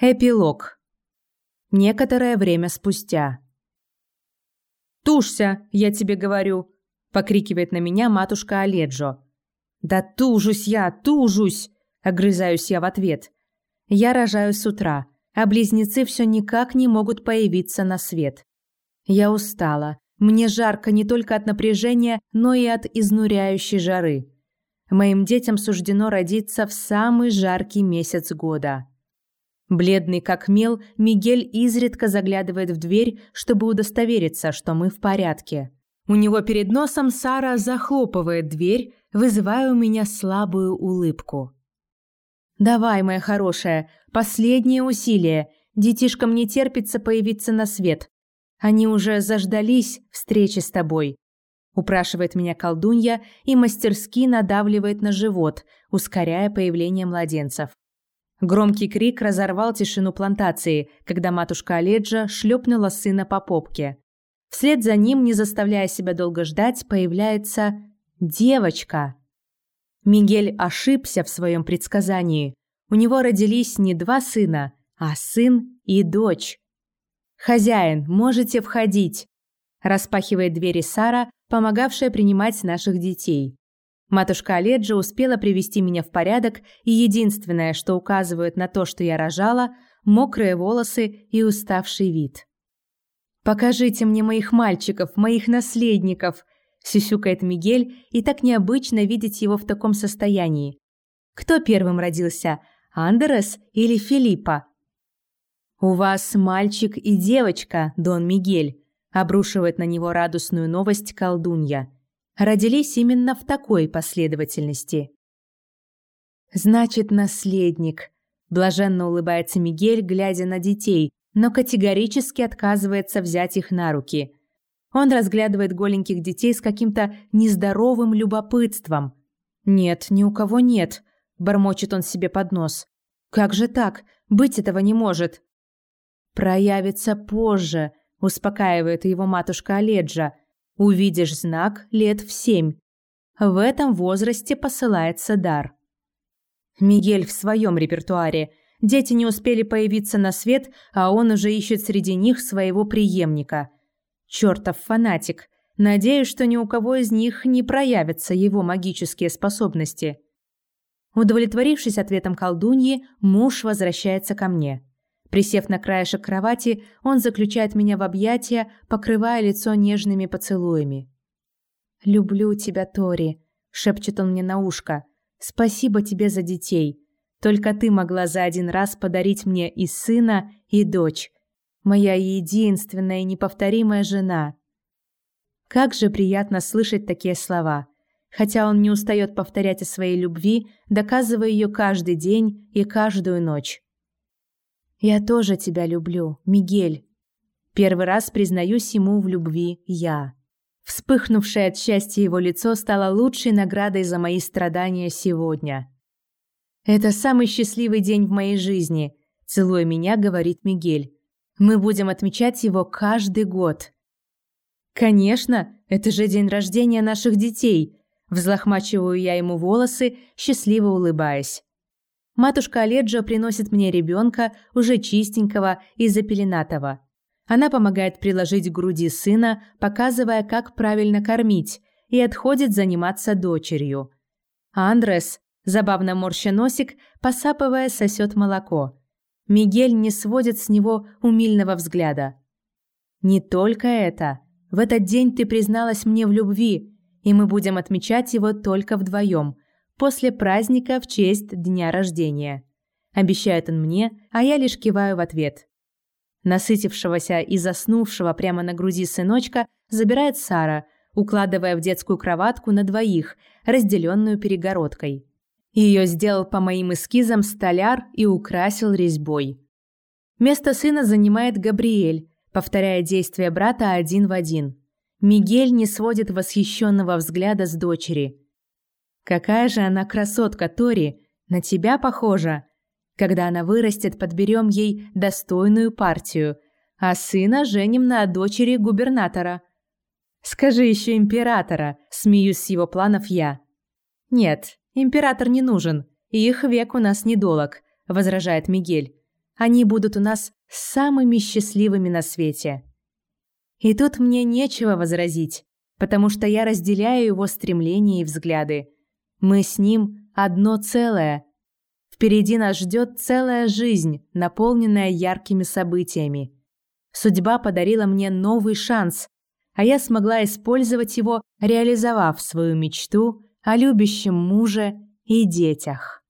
Эпилог. Некоторое время спустя. «Тушься, я тебе говорю!» – покрикивает на меня матушка Оледжо. «Да тужусь я, тужусь!» – огрызаюсь я в ответ. Я рожаю с утра, а близнецы все никак не могут появиться на свет. Я устала. Мне жарко не только от напряжения, но и от изнуряющей жары. Моим детям суждено родиться в самый жаркий месяц года. Бледный как мел, Мигель изредка заглядывает в дверь, чтобы удостовериться, что мы в порядке. У него перед носом Сара захлопывает дверь, вызывая у меня слабую улыбку. «Давай, моя хорошая, последнее усилие. Детишкам не терпится появиться на свет. Они уже заждались встречи с тобой», – упрашивает меня колдунья и мастерски надавливает на живот, ускоряя появление младенцев. Громкий крик разорвал тишину плантации, когда матушка Оледжа шлепнула сына по попке. Вслед за ним, не заставляя себя долго ждать, появляется девочка. Мигель ошибся в своем предсказании. У него родились не два сына, а сын и дочь. «Хозяин, можете входить», – распахивает двери Сара, помогавшая принимать наших детей. Матушка Оледжа успела привести меня в порядок, и единственное, что указывает на то, что я рожала, мокрые волосы и уставший вид. «Покажите мне моих мальчиков, моих наследников!» – сюсюкает Мигель, и так необычно видеть его в таком состоянии. «Кто первым родился, Андерес или Филиппа?» «У вас мальчик и девочка, Дон Мигель», – обрушивает на него радостную новость колдунья – родились именно в такой последовательности. «Значит, наследник», – блаженно улыбается Мигель, глядя на детей, но категорически отказывается взять их на руки. Он разглядывает голеньких детей с каким-то нездоровым любопытством. «Нет, ни у кого нет», – бормочет он себе под нос. «Как же так? Быть этого не может». «Проявится позже», – успокаивает его матушка Оледжа – Увидишь знак лет в семь. В этом возрасте посылается дар. Мигель в своем репертуаре. Дети не успели появиться на свет, а он уже ищет среди них своего преемника. Чертов фанатик. Надеюсь, что ни у кого из них не проявятся его магические способности. Удовлетворившись ответом колдуньи, муж возвращается ко мне. Присев на краешек кровати, он заключает меня в объятия, покрывая лицо нежными поцелуями. «Люблю тебя, Тори», — шепчет он мне на ушко. «Спасибо тебе за детей. Только ты могла за один раз подарить мне и сына, и дочь. Моя единственная и неповторимая жена». Как же приятно слышать такие слова. Хотя он не устает повторять о своей любви, доказывая ее каждый день и каждую ночь. «Я тоже тебя люблю, Мигель». Первый раз признаюсь ему в любви я. Вспыхнувшее от счастья его лицо стало лучшей наградой за мои страдания сегодня. «Это самый счастливый день в моей жизни», – целуя меня, говорит Мигель. «Мы будем отмечать его каждый год». «Конечно, это же день рождения наших детей», – взлохмачиваю я ему волосы, счастливо улыбаясь. Матушка Оледжо приносит мне ребенка, уже чистенького и запеленатого. Она помогает приложить к груди сына, показывая, как правильно кормить, и отходит заниматься дочерью. А Андрес, забавно морща носик, посапывая, сосет молоко. Мигель не сводит с него умильного взгляда. «Не только это. В этот день ты призналась мне в любви, и мы будем отмечать его только вдвоем – после праздника в честь дня рождения. Обещает он мне, а я лишь киваю в ответ. Насытившегося и заснувшего прямо на груди сыночка забирает Сара, укладывая в детскую кроватку на двоих, разделенную перегородкой. Ее сделал по моим эскизам столяр и украсил резьбой. Место сына занимает Габриэль, повторяя действия брата один в один. Мигель не сводит восхищенного взгляда с дочери – Какая же она красотка, Тори, на тебя похожа. Когда она вырастет, подберем ей достойную партию, а сына женим на дочери губернатора. Скажи еще императора, смеюсь с его планов я. Нет, император не нужен, их век у нас недолог, возражает Мигель. они будут у нас самыми счастливыми на свете. И тут мне нечего возразить, потому что я разделяю его стремления и взгляды. Мы с ним одно целое. Впереди нас ждет целая жизнь, наполненная яркими событиями. Судьба подарила мне новый шанс, а я смогла использовать его, реализовав свою мечту о любящем муже и детях.